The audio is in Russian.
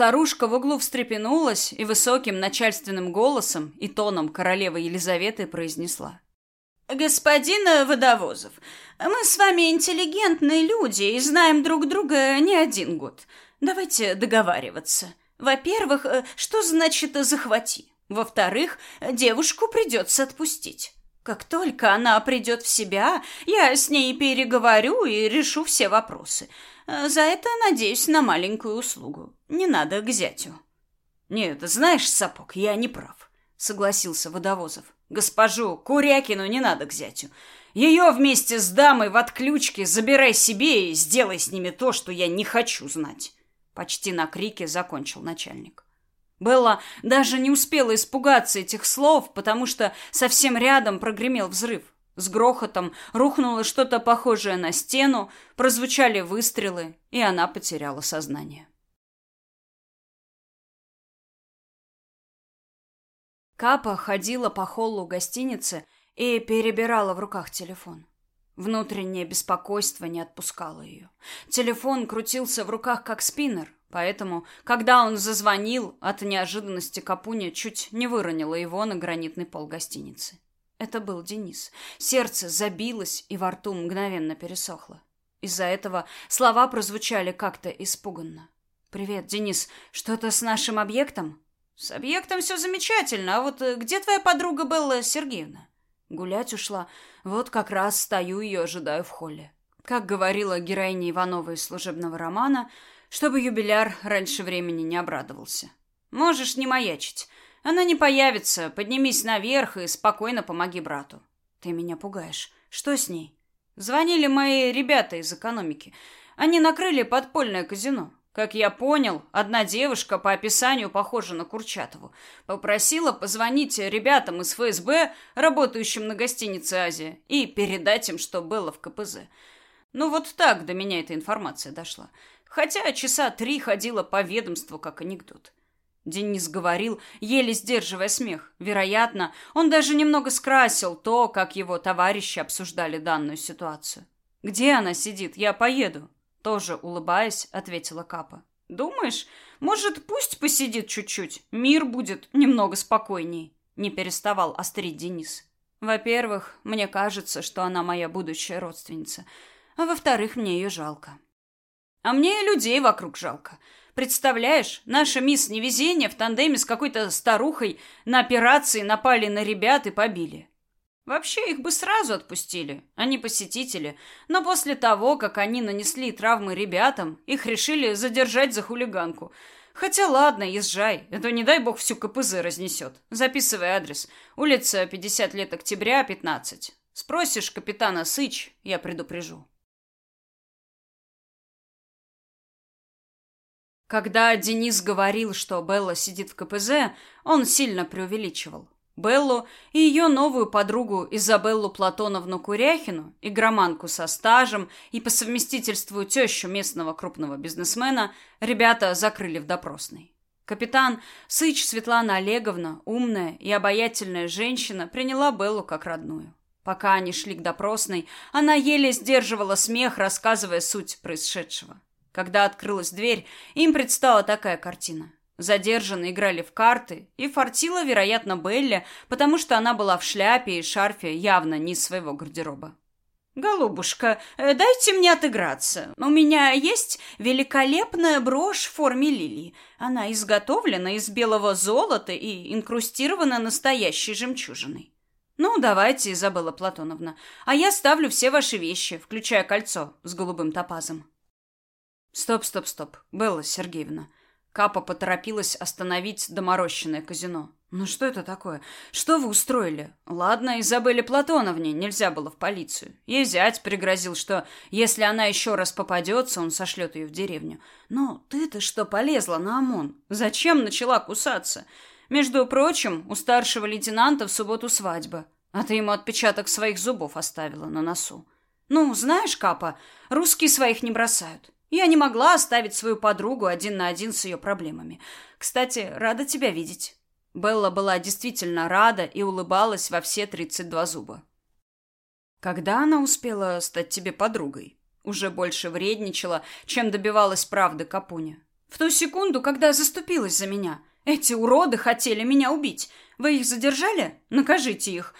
Старушка в углу встрепенулась и высоким начальственным голосом и тоном королевы Елизаветы произнесла. «Господин Водовозов, мы с вами интеллигентные люди и знаем друг друга не один год. Давайте договариваться. Во-первых, что значит «захвати»? Во-вторых, девушку придется отпустить. Как только она придет в себя, я с ней переговорю и решу все вопросы. За это надеюсь на маленькую услугу. Не надо к зятю. Нет, знаешь, сапог, я не прав, согласился Водовозов. Госпожу Курякину не надо к зятю. Ее вместе с дамой в отключке забирай себе и сделай с ними то, что я не хочу знать. Почти на крике закончил начальник. Белла даже не успела испугаться этих слов, потому что совсем рядом прогремел взрыв. С грохотом рухнуло что-то похожее на стену, прозвучали выстрелы, и она потеряла сознание. Капа ходила по холлу гостиницы и перебирала в руках телефон. Внутреннее беспокойство не отпускало ее. Телефон крутился в руках как спиннер, Поэтому, когда он зазвонил, от неожиданности Капуня чуть не выронила его на гранитный пол гостиницы. Это был Денис. Сердце забилось, и во рту мгновенно пересохло. Из-за этого слова прозвучали как-то испуганно. «Привет, Денис. Что-то с нашим объектом?» «С объектом все замечательно. А вот э, где твоя подруга Белла Сергеевна?» Гулять ушла. Вот как раз стою и ожидаю в холле. Как говорила героиня Иванова из служебного романа, чтобы юбиляр раньше времени не обрадовался. Можешь не маячить. Она не появится. Поднимись наверх и спокойно помоги брату. Ты меня пугаешь. Что с ней? Звонили мои ребята из экономики. Они накрыли подпольное казино. Как я понял, одна девушка по описанию похожа на Курчатову. Попросила позвонить ребятам из ФСБ, работающим на гостинице «Азия», и передать им, что было в КПЗ. Ну вот так до меня эта информация дошла. Хотя часа три ходила по ведомству как анекдот. Денис говорил, еле сдерживая смех. Вероятно, он даже немного скрасил то, как его товарищи обсуждали данную ситуацию. «Где она сидит? Я поеду». Тоже улыбаясь, ответила Капа. «Думаешь, может, пусть посидит чуть-чуть? Мир будет немного спокойней», не переставал острить Денис. «Во-первых, мне кажется, что она моя будущая родственница, а во-вторых, мне ее жалко». А мне людей вокруг жалко. Представляешь, наша мисс Невезение в тандеме с какой-то старухой на операции напали на ребят и побили. Вообще их бы сразу отпустили, а не посетители. Но после того, как они нанесли травмы ребятам, их решили задержать за хулиганку. Хотя ладно, езжай, это не дай бог всю КПЗ разнесет. Записывай адрес. Улица 50 лет октября, 15. Спросишь капитана Сыч, я предупрежу. Когда Денис говорил, что Белла сидит в КПЗ, он сильно преувеличивал. Беллу и ее новую подругу Изабеллу Платоновну Куряхину, игроманку со стажем и по совместительству тещу местного крупного бизнесмена, ребята закрыли в допросной. Капитан Сыч Светлана Олеговна, умная и обаятельная женщина, приняла Беллу как родную. Пока они шли к допросной, она еле сдерживала смех, рассказывая суть происшедшего. Когда открылась дверь, им предстала такая картина. Задержанные играли в карты, и фартила, вероятно, Белли, потому что она была в шляпе и шарфе явно не из своего гардероба. «Голубушка, э, дайте мне отыграться. У меня есть великолепная брошь в форме лилии. Она изготовлена из белого золота и инкрустирована настоящей жемчужиной». «Ну, давайте, Изабелла Платоновна, а я ставлю все ваши вещи, включая кольцо с голубым топазом». Стоп, стоп, стоп. Белла Сергеевна. Капа поторопилась остановить доморощенное казино. Ну что это такое? Что вы устроили? Ладно, Изабелле Платоновне нельзя было в полицию. Ей зять пригрозил, что если она еще раз попадется, он сошлет ее в деревню. Но ты-то что полезла на ОМОН? Зачем начала кусаться? Между прочим, у старшего лейтенанта в субботу свадьба. А ты ему отпечаток своих зубов оставила на носу. Ну, знаешь, Капа, русские своих не бросают. Я не могла оставить свою подругу один на один с ее проблемами. Кстати, рада тебя видеть. Белла была действительно рада и улыбалась во все тридцать два зуба. Когда она успела стать тебе подругой? Уже больше вредничала, чем добивалась правды Капуня. В ту секунду, когда заступилась за меня. Эти уроды хотели меня убить. Вы их задержали? Накажите их.